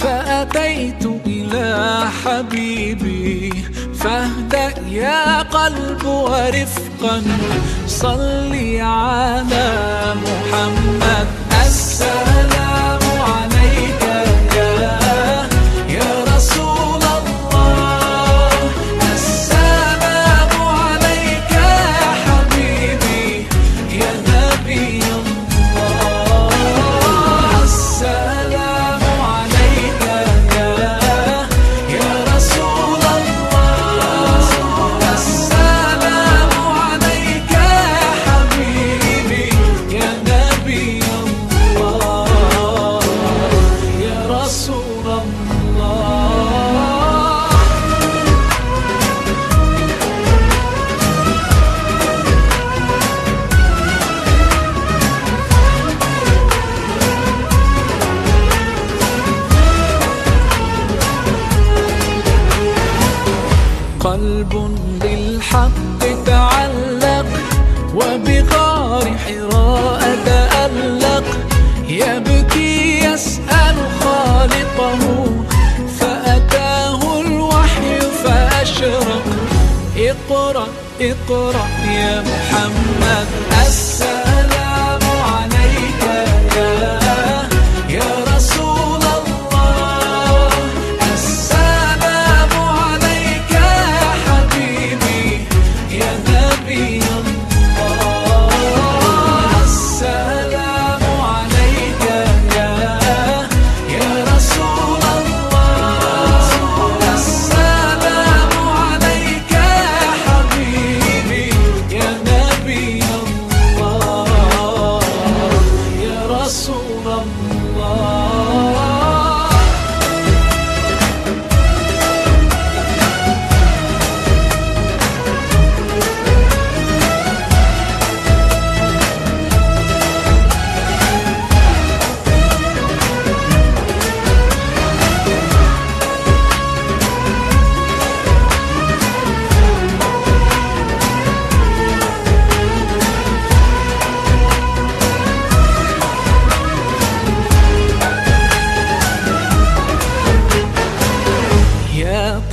فأتيت إلى حبيبي فاهدأ يا قلب ورفقا صلي على محمد. السلام قلب بالحق تعلق وبغار حراء تألق يبكي يسأل خالقه فأتاه الوحي فأشرق. اقرأ اقرأ يا محمد. السلام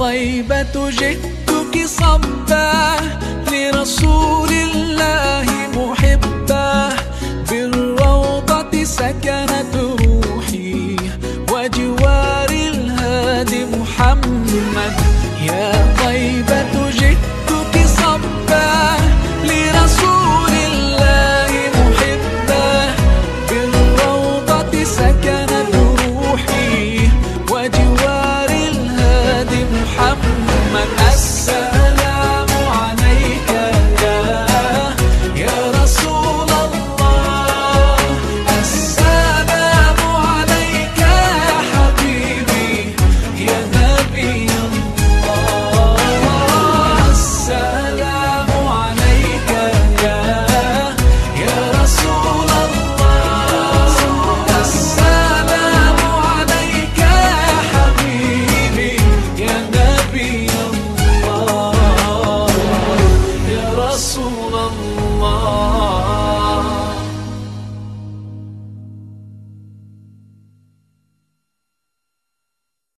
طيبة جئتك صبا